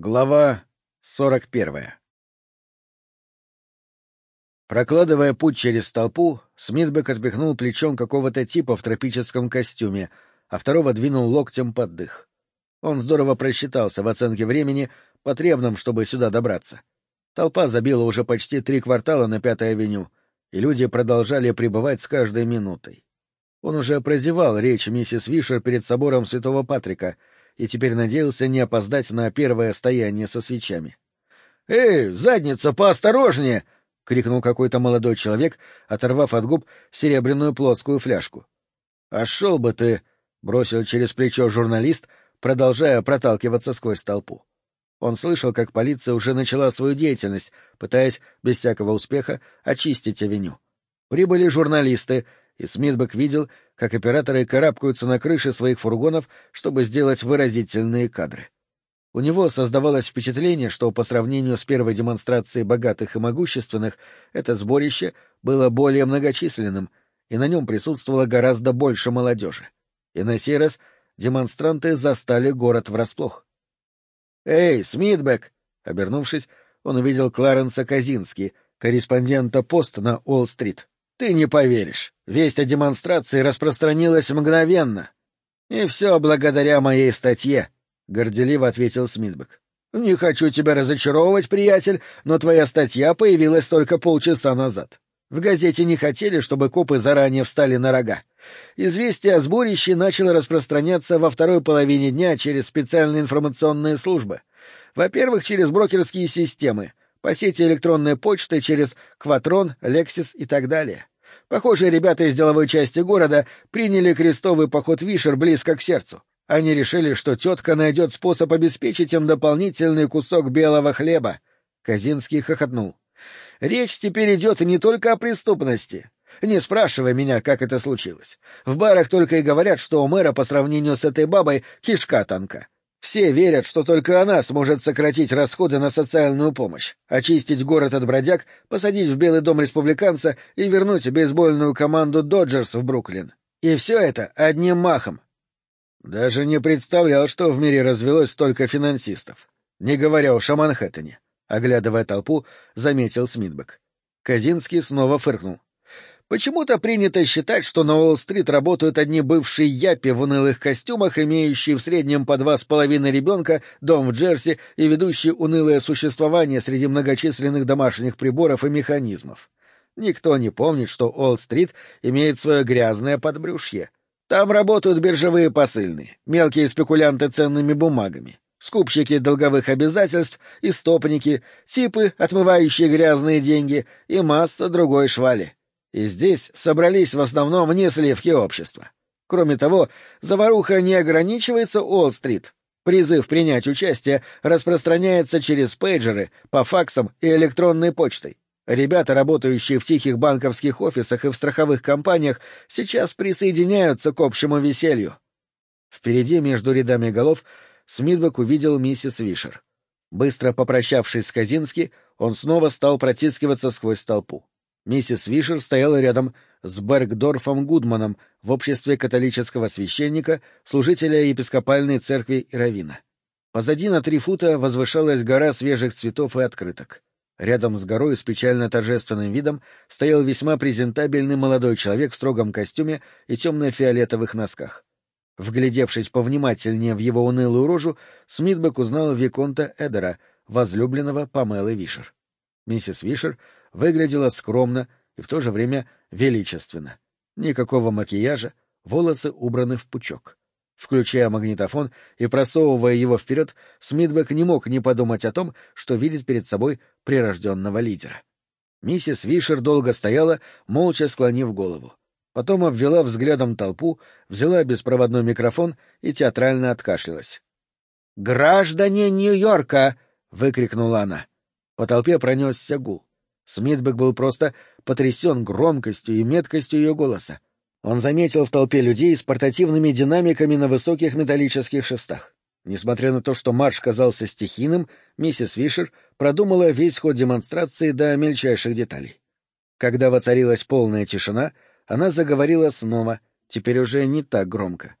Глава сорок первая Прокладывая путь через толпу, Смитбек отпихнул плечом какого-то типа в тропическом костюме, а второго двинул локтем под дых. Он здорово просчитался в оценке времени, потребном, чтобы сюда добраться. Толпа забила уже почти три квартала на Пятой авеню, и люди продолжали пребывать с каждой минутой. Он уже прозевал речь миссис Вишер перед собором Святого Патрика — и теперь надеялся не опоздать на первое стояние со свечами. — Эй, задница, поосторожнее! — крикнул какой-то молодой человек, оторвав от губ серебряную плоскую фляжку. — А шел бы ты! — бросил через плечо журналист, продолжая проталкиваться сквозь толпу. Он слышал, как полиция уже начала свою деятельность, пытаясь, без всякого успеха, очистить авеню. Прибыли журналисты, и Смитбек видел, как операторы карабкаются на крыши своих фургонов, чтобы сделать выразительные кадры. У него создавалось впечатление, что по сравнению с первой демонстрацией богатых и могущественных это сборище было более многочисленным, и на нем присутствовало гораздо больше молодежи. И на сей раз демонстранты застали город врасплох. «Эй, Смитбек!» Обернувшись, он увидел Кларенса Казински, корреспондента пост на Уолл-стрит. Ты не поверишь. Весть о демонстрации распространилась мгновенно. И все благодаря моей статье, — горделиво ответил Смитбек. Не хочу тебя разочаровывать, приятель, но твоя статья появилась только полчаса назад. В газете не хотели, чтобы копы заранее встали на рога. Известие о сборище начало распространяться во второй половине дня через специальные информационные службы. Во-первых, через брокерские системы, по сети электронной почты через Кватрон, Лексис и так далее. Похоже, ребята из деловой части города приняли крестовый поход Вишер близко к сердцу. Они решили, что тетка найдет способ обеспечить им дополнительный кусок белого хлеба. Казинский хохотнул. Речь теперь идет не только о преступности. Не спрашивай меня, как это случилось. В барах только и говорят, что у мэра по сравнению с этой бабой кишка танка. Все верят, что только она сможет сократить расходы на социальную помощь, очистить город от бродяг, посадить в Белый дом республиканца и вернуть бейсбольную команду «Доджерс» в Бруклин. И все это одним махом. Даже не представлял, что в мире развелось столько финансистов. Не говоря уж о Манхэттене. Оглядывая толпу, заметил Смитбек. Казинский снова фыркнул. Почему-то принято считать, что на Уолл-стрит работают одни бывшие япи в унылых костюмах, имеющие в среднем по два с половиной ребенка, дом в Джерси и ведущие унылое существование среди многочисленных домашних приборов и механизмов. Никто не помнит, что Уолл-стрит имеет свое грязное подбрюшье. Там работают биржевые посыльные, мелкие спекулянты ценными бумагами, скупщики долговых обязательств, истопники, типы, отмывающие грязные деньги и масса другой швали. И здесь собрались в основном вне сливки общества. Кроме того, заваруха не ограничивается Уолл-стрит. Призыв принять участие распространяется через пейджеры, по факсам и электронной почтой. Ребята, работающие в тихих банковских офисах и в страховых компаниях, сейчас присоединяются к общему веселью. Впереди, между рядами голов, Смитбек увидел миссис Вишер. Быстро попрощавшись с Казински, он снова стал протискиваться сквозь толпу. Миссис Вишер стояла рядом с Бергдорфом Гудманом в обществе католического священника, служителя епископальной церкви и равина. Позади на три фута возвышалась гора свежих цветов и открыток. Рядом с горой с печально торжественным видом стоял весьма презентабельный молодой человек в строгом костюме и темно-фиолетовых носках. Вглядевшись повнимательнее в его унылую рожу, Смитбек узнал Виконта Эдера, возлюбленного Памелы Вишер. Миссис Вишер выглядела скромно и в то же время величественно. Никакого макияжа, волосы убраны в пучок. Включая магнитофон и просовывая его вперед, Смитбек не мог не подумать о том, что видит перед собой прирожденного лидера. Миссис Вишер долго стояла, молча склонив голову. Потом обвела взглядом толпу, взяла беспроводной микрофон и театрально откашлялась. «Граждане Нью-Йорка!» — выкрикнула она. По толпе пронесся гул. Смитбек был просто потрясен громкостью и меткостью ее голоса. Он заметил в толпе людей с портативными динамиками на высоких металлических шестах. Несмотря на то, что марш казался стихийным, миссис Вишер продумала весь ход демонстрации до мельчайших деталей. Когда воцарилась полная тишина, она заговорила снова, теперь уже не так громко.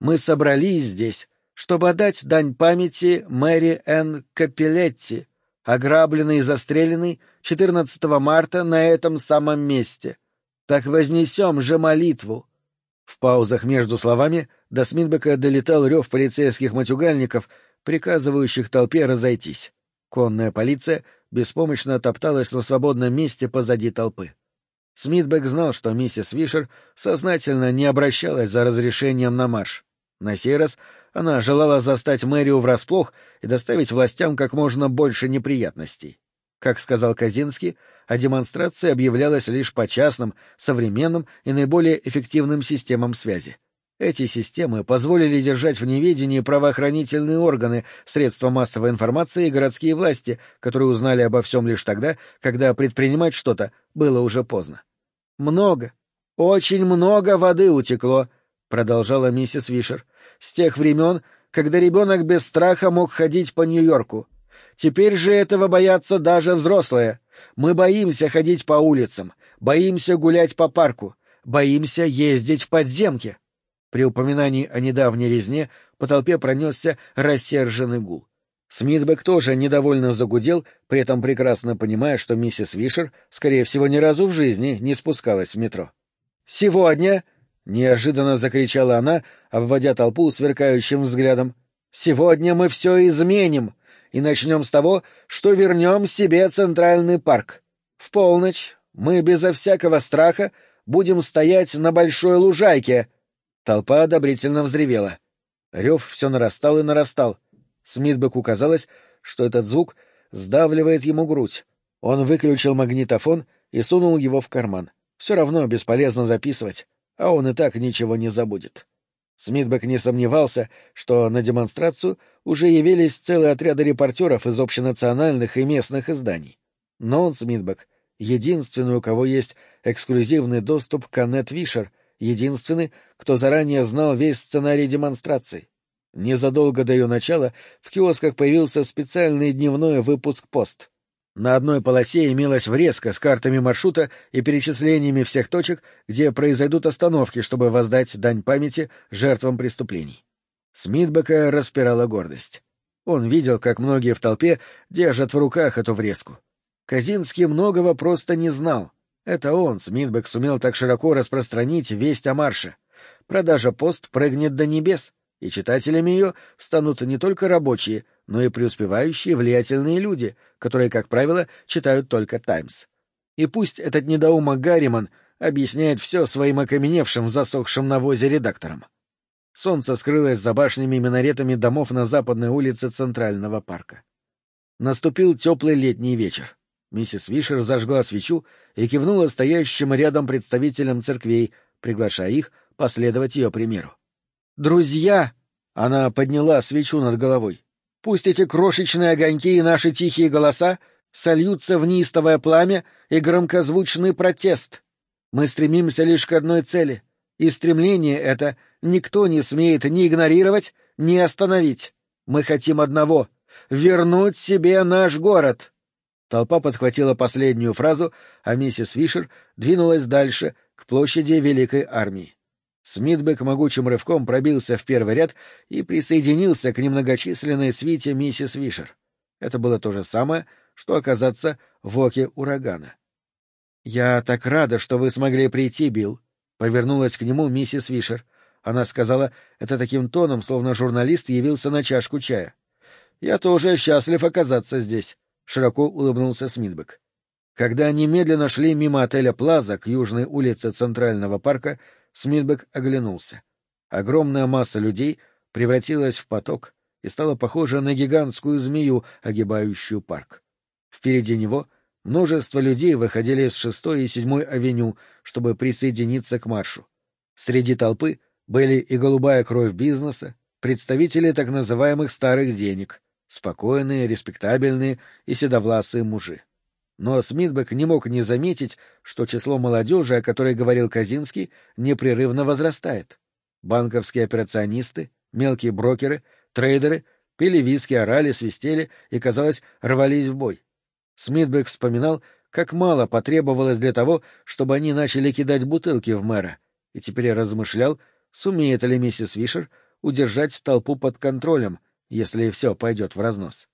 «Мы собрались здесь, чтобы отдать дань памяти Мэри Н. Капелетти, ограбленной и застреленной 14 марта на этом самом месте. Так вознесем же молитву. В паузах между словами до Смитбека долетал рев полицейских матюгальников, приказывающих толпе разойтись. Конная полиция беспомощно топталась на свободном месте позади толпы. Смитбек знал, что миссис Вишер сознательно не обращалась за разрешением на марш. На сей раз она желала застать мэрию врасплох и доставить властям как можно больше неприятностей. Как сказал Казинский, а демонстрация объявлялась лишь по частным, современным и наиболее эффективным системам связи. Эти системы позволили держать в неведении правоохранительные органы, средства массовой информации и городские власти, которые узнали обо всем лишь тогда, когда предпринимать что-то было уже поздно. «Много, очень много воды утекло», — продолжала миссис Вишер, — «с тех времен, когда ребенок без страха мог ходить по Нью-Йорку. Теперь же этого боятся даже взрослые. Мы боимся ходить по улицам, боимся гулять по парку, боимся ездить в подземке». При упоминании о недавней резне по толпе пронесся рассерженный гул. Смитбек тоже недовольно загудел, при этом прекрасно понимая, что миссис Вишер, скорее всего, ни разу в жизни не спускалась в метро. «Сегодня!» — неожиданно закричала она, обводя толпу сверкающим взглядом. «Сегодня мы все изменим, и начнем с того, что вернем себе Центральный парк. В полночь мы безо всякого страха будем стоять на большой лужайке, Толпа одобрительно взревела. Рев все нарастал и нарастал. Смитбеку казалось, что этот звук сдавливает ему грудь. Он выключил магнитофон и сунул его в карман. Все равно бесполезно записывать, а он и так ничего не забудет. Смитбек не сомневался, что на демонстрацию уже явились целые отряды репортеров из общенациональных и местных изданий. Но он, Смитбек, единственный, у кого есть эксклюзивный доступ к Аннет Вишер — единственный, кто заранее знал весь сценарий демонстрации. Незадолго до ее начала в киосках появился специальный дневной выпуск «Пост». На одной полосе имелась врезка с картами маршрута и перечислениями всех точек, где произойдут остановки, чтобы воздать дань памяти жертвам преступлений. Смитбека распирала гордость. Он видел, как многие в толпе держат в руках эту врезку. Казинский многого просто не знал. Это он, Смитбек, сумел так широко распространить весть о марше. Продажа пост прыгнет до небес, и читателями ее станут не только рабочие, но и преуспевающие влиятельные люди, которые, как правило, читают только «Таймс». И пусть этот недоумок Гарриман объясняет все своим окаменевшим, засохшим на возе редакторам. Солнце скрылось за башнями и минаретами домов на западной улице Центрального парка. Наступил теплый летний вечер. Миссис Вишер зажгла свечу и кивнула стоящим рядом представителям церквей, приглашая их последовать ее примеру. «Друзья!» — она подняла свечу над головой. «Пусть эти крошечные огоньки и наши тихие голоса сольются в неистовое пламя и громкозвучный протест. Мы стремимся лишь к одной цели, и стремление это никто не смеет ни игнорировать, ни остановить. Мы хотим одного — вернуть себе наш город!» Толпа подхватила последнюю фразу, а миссис Вишер двинулась дальше, к площади Великой Армии. Смитбек могучим рывком пробился в первый ряд и присоединился к немногочисленной свите миссис Вишер. Это было то же самое, что оказаться в оке урагана. — Я так рада, что вы смогли прийти, Билл, — повернулась к нему миссис Вишер. Она сказала это таким тоном, словно журналист явился на чашку чая. — Я тоже счастлив оказаться здесь. — широко улыбнулся Смитбек. Когда они медленно шли мимо отеля «Плаза» к южной улице Центрального парка, Смитбек оглянулся. Огромная масса людей превратилась в поток и стала похожа на гигантскую змею, огибающую парк. Впереди него множество людей выходили с шестой и седьмой авеню, чтобы присоединиться к маршу. Среди толпы были и голубая кровь бизнеса, представители так называемых старых денег, спокойные, респектабельные и седовласые мужи. Но Смитбек не мог не заметить, что число молодежи, о которой говорил Казинский, непрерывно возрастает. Банковские операционисты, мелкие брокеры, трейдеры пили виски, орали, свистели и, казалось, рвались в бой. Смитбек вспоминал, как мало потребовалось для того, чтобы они начали кидать бутылки в мэра, и теперь размышлял, сумеет ли миссис Вишер удержать толпу под контролем, если все пойдет в разнос.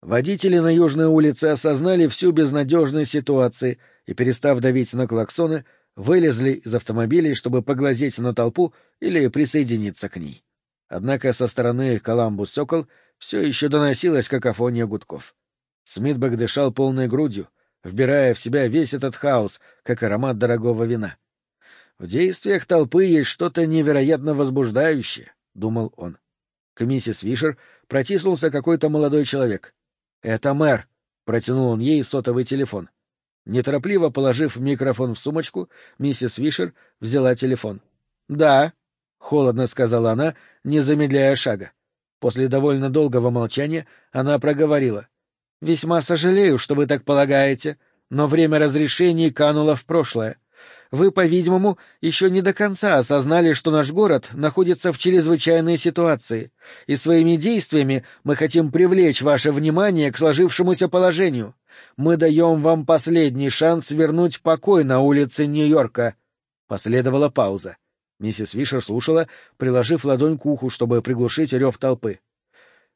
Водители на Южной улице осознали всю безнадежность ситуации и, перестав давить на клаксоны, вылезли из автомобилей, чтобы поглазеть на толпу или присоединиться к ней. Однако со стороны Коламбус-Сокол все еще доносилась какофония гудков. Смитбек дышал полной грудью, вбирая в себя весь этот хаос, как аромат дорогого вина. В действиях толпы есть что-то невероятно возбуждающее, — думал он. К миссис Вишер протиснулся какой-то молодой человек. — Это мэр, — протянул он ей сотовый телефон. Неторопливо положив микрофон в сумочку, миссис Вишер взяла телефон. — Да, — холодно сказала она, не замедляя шага. После довольно долгого молчания она проговорила. — Весьма сожалею, что вы так полагаете, но время разрешений кануло в прошлое. — вы, по-видимому, еще не до конца осознали, что наш город находится в чрезвычайной ситуации, и своими действиями мы хотим привлечь ваше внимание к сложившемуся положению. Мы даем вам последний шанс вернуть покой на улице Нью-Йорка. Последовала пауза. Миссис Вишер слушала, приложив ладонь к уху, чтобы приглушить рев толпы.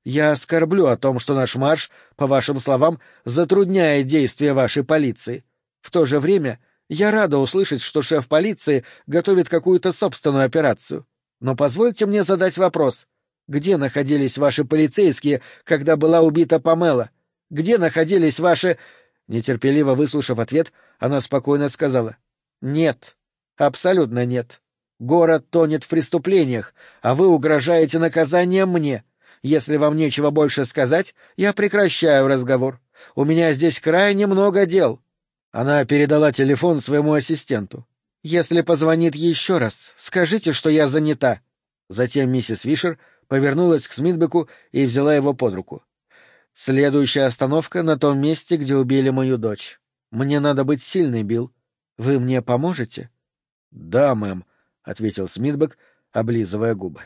«Я оскорблю о том, что наш марш, по вашим словам, затрудняет действия вашей полиции. В то же время я рада услышать, что шеф полиции готовит какую-то собственную операцию. Но позвольте мне задать вопрос. Где находились ваши полицейские, когда была убита Памела? Где находились ваши...» Нетерпеливо выслушав ответ, она спокойно сказала. «Нет. Абсолютно нет. Город тонет в преступлениях, а вы угрожаете наказанием мне. Если вам нечего больше сказать, я прекращаю разговор. У меня здесь крайне много дел. Она передала телефон своему ассистенту. «Если позвонит еще раз, скажите, что я занята». Затем миссис Вишер повернулась к Смитбеку и взяла его под руку. «Следующая остановка на том месте, где убили мою дочь. Мне надо быть сильной, Билл. Вы мне поможете?» «Да, мэм», — ответил Смитбек, облизывая губы.